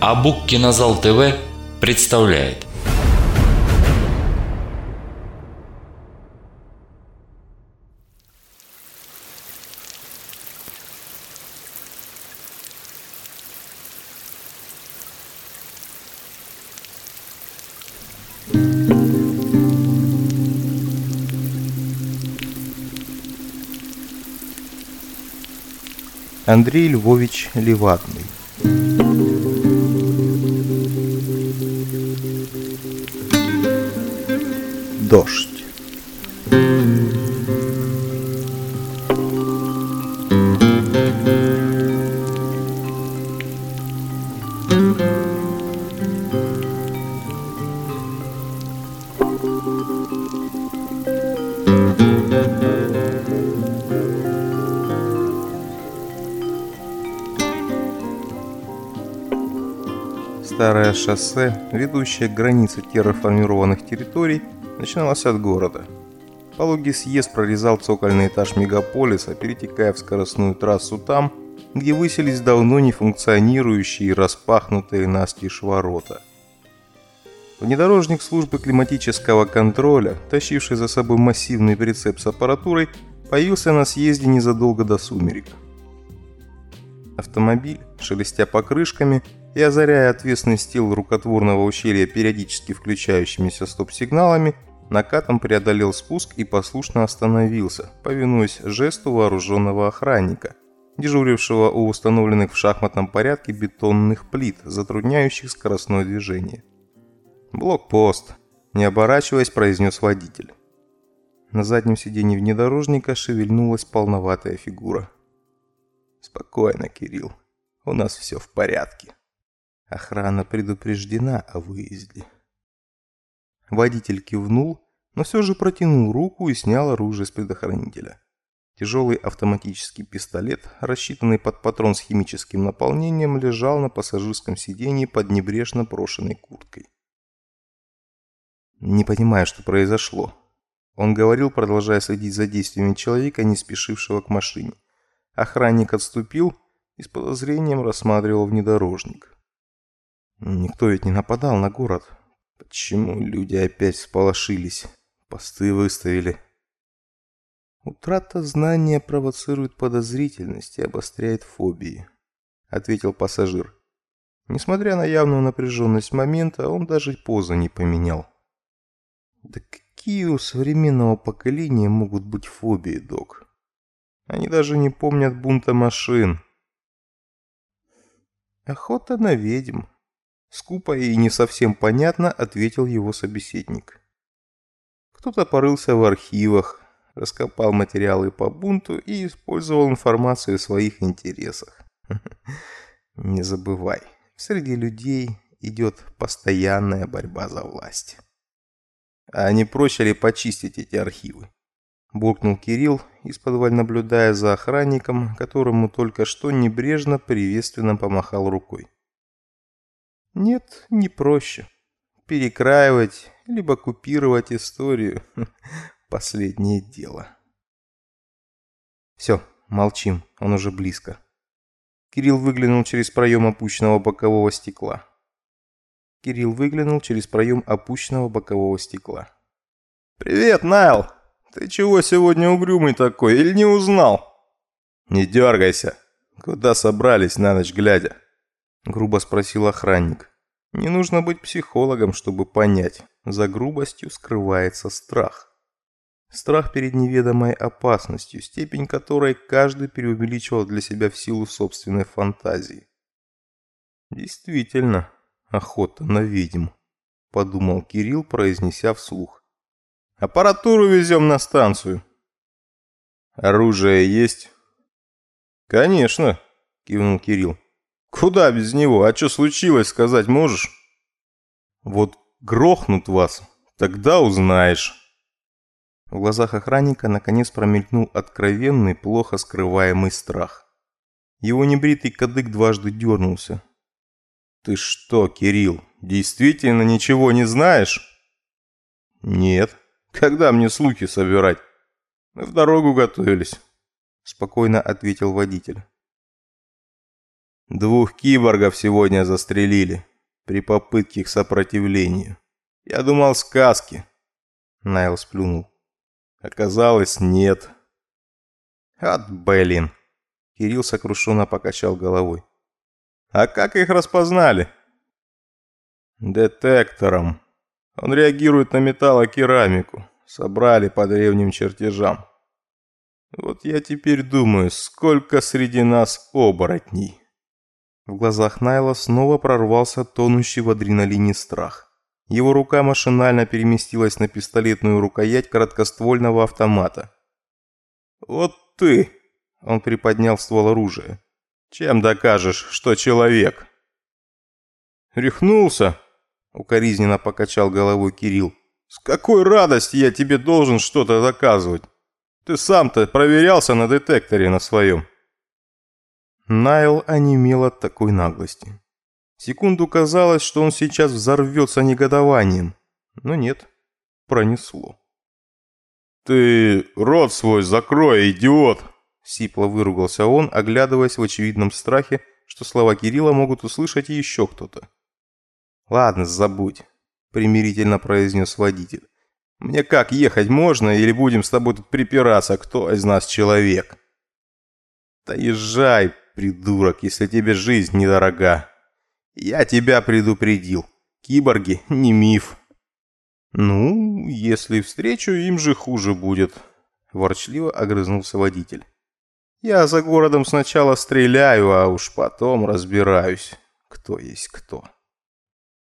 Абук Кинозал ТВ представляет. Андрей Львович Леватный Дождь. Старое шоссе, ведущее к границе терраформированных территорий, начиналось от города. Пологий съезд прорезал цокольный этаж мегаполиса, перетекая в скоростную трассу там, где высились давно не функционирующие распахнутые настежь ворота. Внедорожник службы климатического контроля, тащивший за собой массивный прицеп с аппаратурой, появился на съезде незадолго до сумерек. Автомобиль, шелестя покрышками, и озаряя отвесный стил рукотворного ущелья периодически включающимися стоп-сигналами, накатом преодолел спуск и послушно остановился, повинуясь жесту вооруженного охранника, дежурившего у установленных в шахматном порядке бетонных плит, затрудняющих скоростное движение. «Блокпост», – не оборачиваясь, произнес водитель. На заднем сиденье внедорожника шевельнулась полноватая фигура. «Спокойно, Кирилл, у нас все в порядке». Охрана предупреждена о выезде. Водитель кивнул, но все же протянул руку и снял оружие с предохранителя. Тяжелый автоматический пистолет, рассчитанный под патрон с химическим наполнением, лежал на пассажирском сиденье под небрежно брошенной курткой. Не понимая, что произошло. Он говорил, продолжая следить за действиями человека, не спешившего к машине. Охранник отступил и с подозрением рассматривал внедорожник. Никто ведь не нападал на город. Почему люди опять сполошились? Посты выставили. Утрата знания провоцирует подозрительность и обостряет фобии, ответил пассажир. Несмотря на явную напряженность момента, он даже позу не поменял. Да какие у современного поколения могут быть фобии, док? Они даже не помнят бунта машин. Охота на ведьм, Скупо и не совсем понятно ответил его собеседник. Кто-то порылся в архивах, раскопал материалы по бунту и использовал информацию в своих интересах. Не забывай, среди людей идет постоянная борьба за власть. А не проще ли почистить эти архивы? Буркнул Кирилл, из-под наблюдая за охранником, которому только что небрежно приветственно помахал рукой. Нет, не проще. Перекраивать, либо купировать историю – последнее дело. Все, молчим, он уже близко. Кирилл выглянул через проем опущенного бокового стекла. Кирилл выглянул через проем опущенного бокового стекла. «Привет, Найл! Ты чего сегодня угрюмый такой, или не узнал?» «Не дергайся! Куда собрались на ночь глядя?» Грубо спросил охранник. Не нужно быть психологом, чтобы понять, за грубостью скрывается страх. Страх перед неведомой опасностью, степень которой каждый преувеличивал для себя в силу собственной фантазии. Действительно, охота на ведьм, подумал Кирилл, произнеся вслух. Аппаратуру везем на станцию. Оружие есть? Конечно, кивнул Кирилл. Куда без него? А что случилось, сказать можешь? Вот грохнут вас, тогда узнаешь. В глазах охранника наконец промелькнул откровенный, плохо скрываемый страх. Его небритый кадык дважды дернулся. «Ты что, Кирилл, действительно ничего не знаешь?» «Нет. Когда мне слухи собирать?» «Мы в дорогу готовились», – спокойно ответил водитель. Двух киборгов сегодня застрелили при попытке к сопротивлению. Я думал, сказки. Найл сплюнул. Оказалось, нет. От блин. Кирилл сокрушенно покачал головой. А как их распознали? Детектором. Он реагирует на металлокерамику. Собрали по древним чертежам. Вот я теперь думаю, сколько среди нас оборотней. В глазах Найла снова прорвался тонущий в адреналине страх. Его рука машинально переместилась на пистолетную рукоять короткоствольного автомата. «Вот ты!» – он приподнял ствол оружия. «Чем докажешь, что человек?» «Рехнулся?» – укоризненно покачал головой Кирилл. «С какой радости я тебе должен что-то доказывать? Ты сам-то проверялся на детекторе на своем». Найл онемел от такой наглости. Секунду казалось, что он сейчас взорвется негодованием. Но нет, пронесло. «Ты рот свой закрой, идиот!» Сипло выругался он, оглядываясь в очевидном страхе, что слова Кирилла могут услышать еще кто-то. «Ладно, забудь», — примирительно произнес водитель. «Мне как, ехать можно или будем с тобой тут припираться, кто из нас человек?» «Да езжай, придурок, если тебе жизнь недорога. Я тебя предупредил. Киборги не миф. Ну, если встречу, им же хуже будет. Ворчливо огрызнулся водитель. Я за городом сначала стреляю, а уж потом разбираюсь, кто есть кто.